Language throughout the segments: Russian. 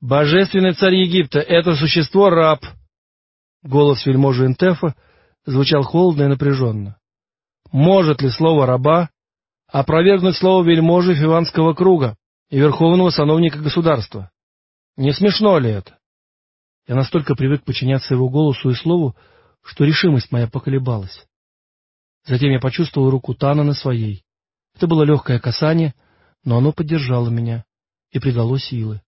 «Божественный царь Египта, это существо раб!» Голос вельможи Интефа звучал холодно и напряженно. «Может ли слово раба опровергнуть слово вельможи Фиванского круга и верховного сановника государства? Не смешно ли это?» Я настолько привык подчиняться его голосу и слову, что решимость моя поколебалась. Затем я почувствовал руку Тана на своей. Это было легкое касание, но оно поддержало меня и придало силы.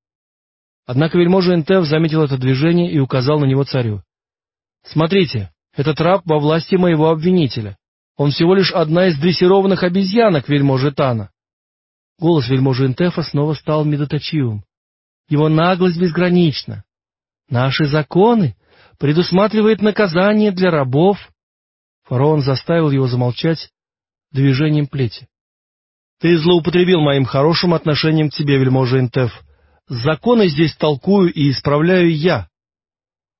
Однако вельможа Энтеф заметил это движение и указал на него царю. — Смотрите, этот раб во власти моего обвинителя. Он всего лишь одна из дрессированных обезьянок вельможи Тана. Голос вельможи Энтефа снова стал медоточивым. Его наглость безгранична. Наши законы предусматривают наказание для рабов. Фараон заставил его замолчать движением плети. Ты злоупотребил моим хорошим отношением к тебе, вельможа Интеф. Законы здесь толкую и исправляю я.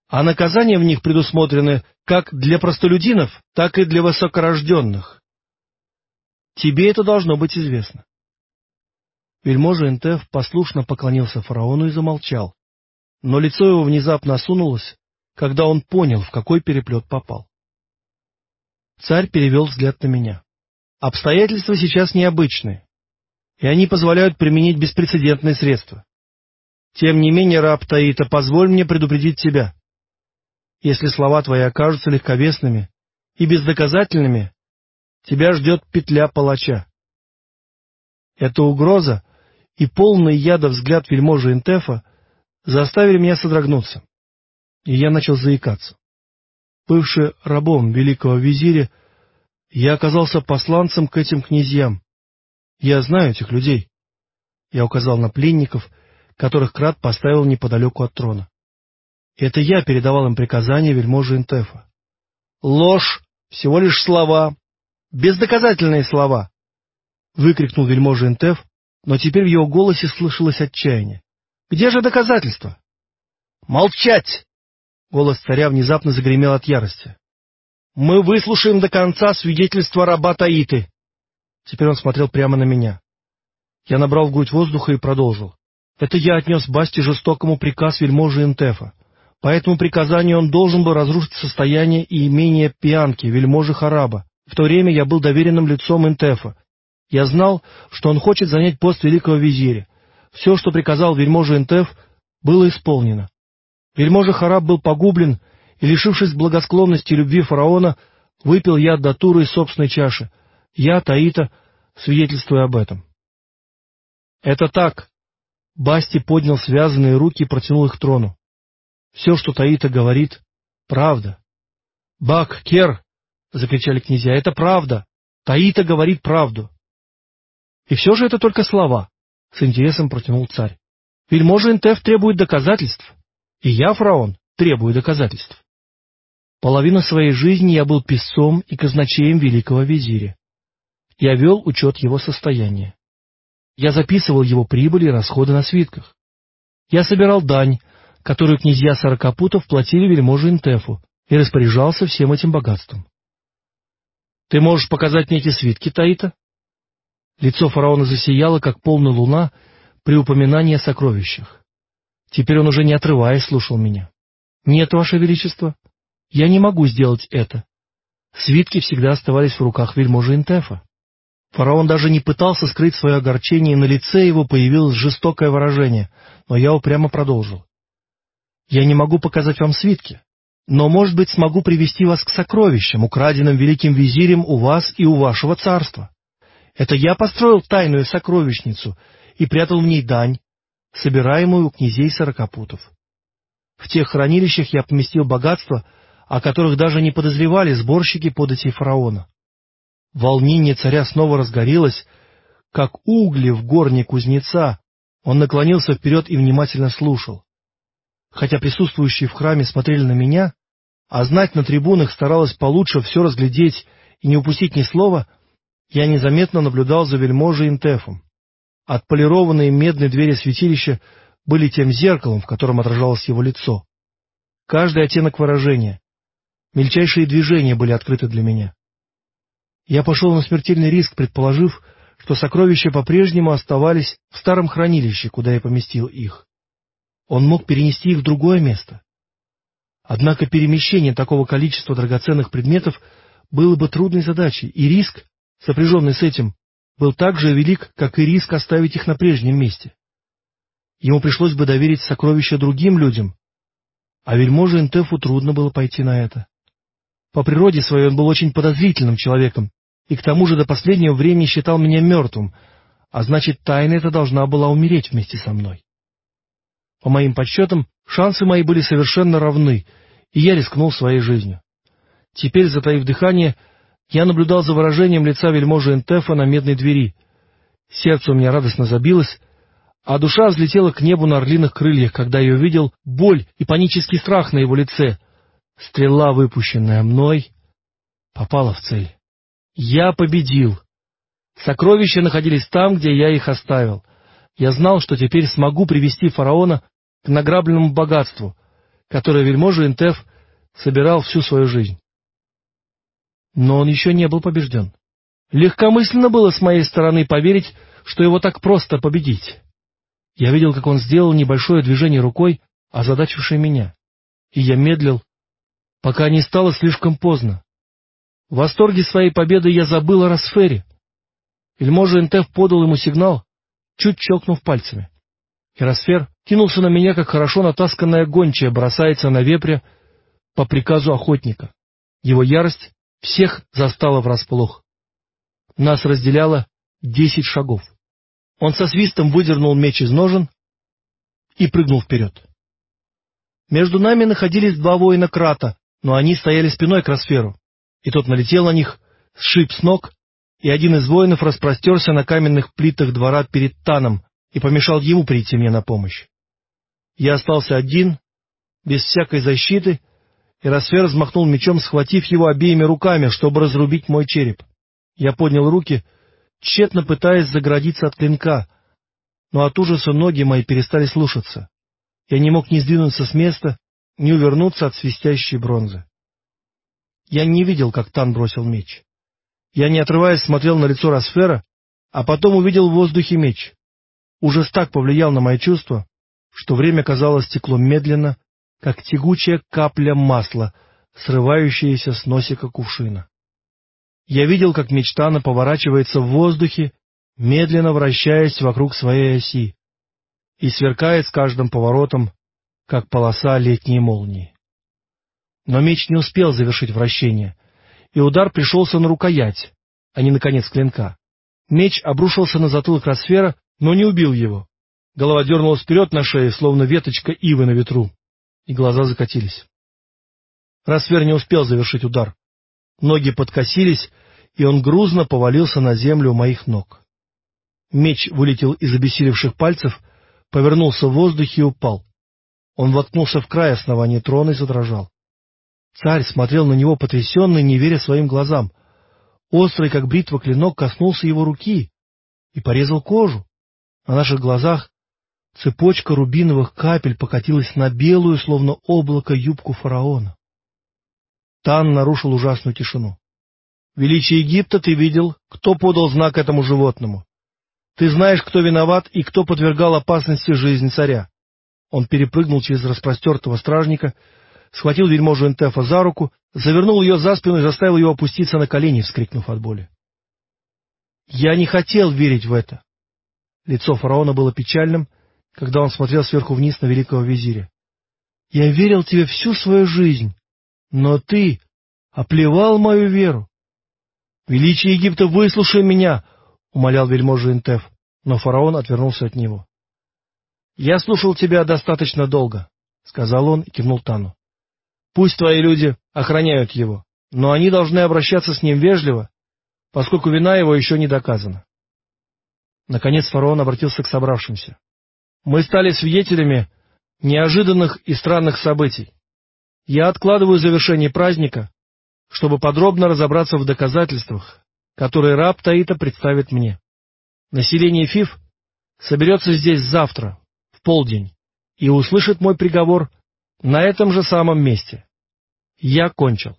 А наказания в них предусмотрены как для простолюдинов, так и для высокорожденных. Тебе это должно быть известно. Вельможа Интеф послушно поклонился фараону и замолчал, но лицо его внезапно осунулось, когда он понял, в какой переплет попал. Царь перевел взгляд на меня. Обстоятельства сейчас необычные, и они позволяют применить беспрецедентные средства. Тем не менее, раб Таита, позволь мне предупредить тебя. Если слова твои окажутся легковесными и бездоказательными, тебя ждет петля палача. Эта угроза и полный яда взгляд вельможи Интефа заставили меня содрогнуться, и я начал заикаться. Бывший рабом великого визиря, я оказался посланцем к этим князьям. Я знаю этих людей. Я указал на пленников, которых Крат поставил неподалеку от трона. Это я передавал им приказания вельможи Интефа. Ложь, всего лишь слова, бездоказательные слова! Выкрикнул вельможа Интеф, но теперь в его голосе слышалось отчаяние. Где же доказательства? Молчать! Голос царя внезапно загремел от ярости. Мы выслушаем до конца свидетельство раба Таиты. Теперь он смотрел прямо на меня. Я набрал в грудь воздуха и продолжил. Это я отнес Басти жестокому приказ вельможи Интефа. По этому приказанию он должен был разрушить состояние и имение пьянки, вельможи Хараба. В то время я был доверенным лицом Интефа. Я знал, что он хочет занять пост великого визиря. Все, что приказал вельможа Интеф, было исполнено. Вельможа Хараб был погублен и, лишившись благосклонности и любви фараона, выпил яд датуры из собственной чаши. Я, Таита, свидетельствую об этом. Это так. Басти поднял связанные руки и протянул их трону. Все, что Таита говорит, правда. Бак, Кер, — закричали князья, — это правда. Таита говорит правду. И все же это только слова, — с интересом протянул царь. Вельможа Интеф требует доказательств, и я, фараон, требую доказательств. Половину своей жизни я был писцом и казначеем великого визиря. Я вел учет его состояния. Я записывал его прибыли и расходы на свитках. Я собирал дань, которую князья Сорокопутов платили вельможе Интефу, и распоряжался всем этим богатством. Ты можешь показать мне эти свитки, Таита? Лицо фараона засияло, как полная луна при упоминании о сокровищах. Теперь он уже не отрываясь слушал меня. — Нет, Ваше Величество, я не могу сделать это. Свитки всегда оставались в руках вельможи Интефа. Фараон даже не пытался скрыть свое огорчение, и на лице его появилось жестокое выражение, но я упрямо продолжил. «Я не могу показать вам свитки, но, может быть, смогу привести вас к сокровищам, украденным великим визирем у вас и у вашего царства. Это я построил тайную сокровищницу и прятал в ней дань, собираемую у князей сорокопутов. В тех хранилищах я поместил богатство, о которых даже не подозревали сборщики податей фараона. Волнение царя снова разгорелось, как угли в горне кузнеца. Он наклонился вперед и внимательно слушал. Хотя присутствующие в храме смотрели на меня, а знать на трибунах старалась получше все разглядеть и не упустить ни слова, я незаметно наблюдал за вельможей Интефом. Отполированные медные двери святилища были тем зеркалом, в котором отражалось его лицо. Каждый оттенок выражения, Мельчайшие движения были открыты для меня. Я пошел на смертельный риск, предположив, что сокровища по-прежнему оставались в старом хранилище, куда я поместил их. он мог перенести их в другое место. Однако перемещение такого количества драгоценных предметов было бы трудной задачей, и риск, сопряженный с этим, был так же велик, как и риск оставить их на прежнем месте. Ему пришлось бы доверить сокровища другим людям, а вельможе Интефу трудно было пойти на это. По природе своей он был очень подозрительным человеком, и к тому же до последнего времени считал меня мертвым, а значит, тайна эта должна была умереть вместе со мной. По моим подсчетам, шансы мои были совершенно равны, и я рискнул своей жизнью. Теперь, затаив дыхание, я наблюдал за выражением лица вельможи Энтефа на медной двери. Сердце у меня радостно забилось, а душа взлетела к небу на орлиных крыльях, когда я увидел боль и панический страх на его лице. Стрела, выпущенная мной, попала в цель. Я победил. Сокровища находились там, где я их оставил. Я знал, что теперь смогу привести фараона к награбленному богатству, которое вельможа Интеф собирал всю свою жизнь. Но он еще не был побежден. Легкомысленно было с моей стороны поверить, что его так просто победить. Я видел, как он сделал небольшое движение рукой, озадачившее меня, и я медлил, пока не стало слишком поздно. В восторге своей победы я забыл о Росфере. Вельможа Энтеф подал ему сигнал, чуть щелкнув пальцами. И Росфер кинулся на меня, как хорошо натасканная гончая бросается на вепря по приказу охотника. Его ярость всех застала врасплох. Нас разделяло десять шагов. Он со свистом выдернул меч из ножен и прыгнул вперед. Между нами находились два воина Крата, но они стояли спиной к Росферу, и тот налетел на них, сшиб с ног, и один из воинов распростерся на каменных плитах двора перед Таном и помешал ему прийти мне на помощь. Я остался один, без всякой защиты, и Росфер взмахнул мечом, схватив его обеими руками, чтобы разрубить мой череп. Я поднял руки, тщетно пытаясь заградиться от клинка, но от ужаса ноги мои перестали слушаться. Я не мог ни сдвинуться с места, ни увернуться от свистящей бронзы. Я не видел, как Тан бросил меч. Я, не отрываясь, смотрел на лицо Росфера, а потом увидел в воздухе меч. Ужас так повлиял на мои чувства, что время, казалось, текло медленно, как тягучая капля масла, срывающаяся с носика кувшина. Я видел, как меч Тана поворачивается в воздухе, медленно вращаясь вокруг своей оси, и сверкает с каждым поворотом, как полоса летней молнии. Но меч не успел завершить вращение, и удар пришелся на рукоять, а не на конец клинка. Меч обрушился на затылок Росфера, но не убил его. Голова дернулась вперед на шее, словно веточка ивы на ветру, и глаза закатились. Росфер не успел завершить удар. Ноги подкосились, и он грузно повалился на землю у моих ног. Меч вылетел из обессилевших пальцев, повернулся в воздухе и упал. Он воткнулся в край основания трона и задрожал. Царь смотрел на него потрясенный, не веря своим глазам. Острый, как бритва, клинок коснулся его руки и порезал кожу. На наших глазах цепочка рубиновых капель покатилась на белую, словно облако, юбку фараона. Тан нарушил ужасную тишину. «Величие Египта ты видел, кто подал знак этому животному. Ты знаешь, кто виноват и кто подвергал опасности жизнь царя». Он перепрыгнул через распростертого стражника, схватил вельможу Энтефа за руку, завернул ее за спину и заставил его опуститься на колени, вскрикнув от боли. Я не хотел верить в это. Лицо фараона было печальным, когда он смотрел сверху вниз на великого визиря. Я верил тебе всю свою жизнь, но ты оплевал мою веру. Величие Египта, выслушай меня, — умолял вельможа Интеф, но фараон отвернулся от него. — Я слушал тебя достаточно долго, — сказал он и кивнул Тану. Пусть твои люди охраняют его, но они должны обращаться с ним вежливо, поскольку вина его еще не доказана. Наконец фараон обратился к собравшимся. Мы стали свидетелями неожиданных и странных событий. Я откладываю завершение праздника, чтобы подробно разобраться в доказательствах, которые раб Таита представит мне. Население Фиф соберется здесь завтра, в полдень, и услышит мой приговор на этом же самом месте. Я кончил.